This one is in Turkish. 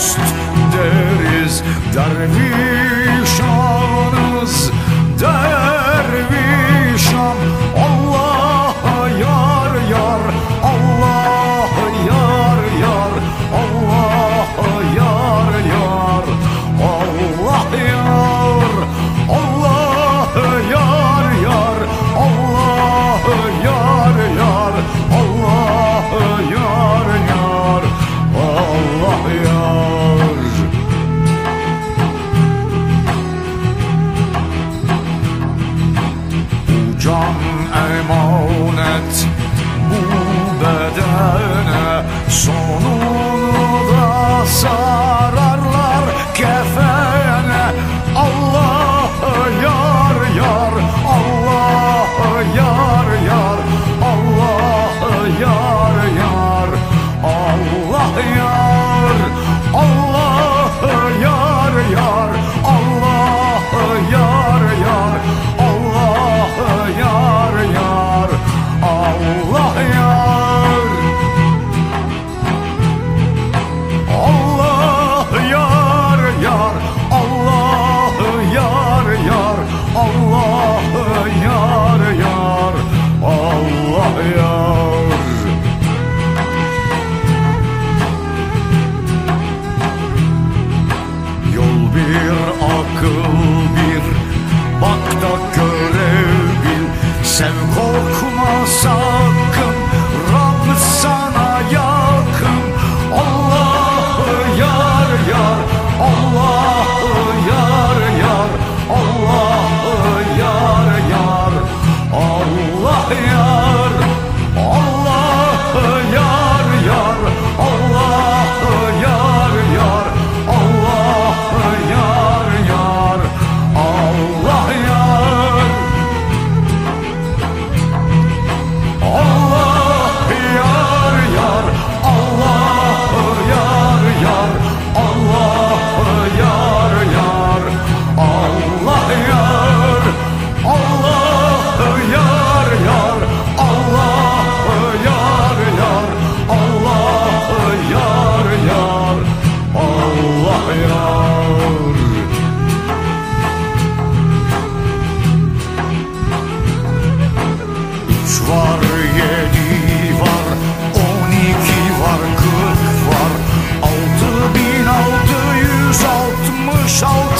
dost deriz Dervişanız Ooh. 生活。var, yedi var, on iki var, kırk var, altı bin altı yüz altmış altı.